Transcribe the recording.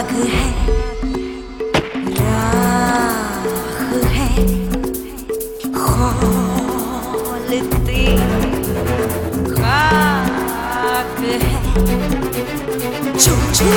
राग है राह है खोलती खाक है। छू छू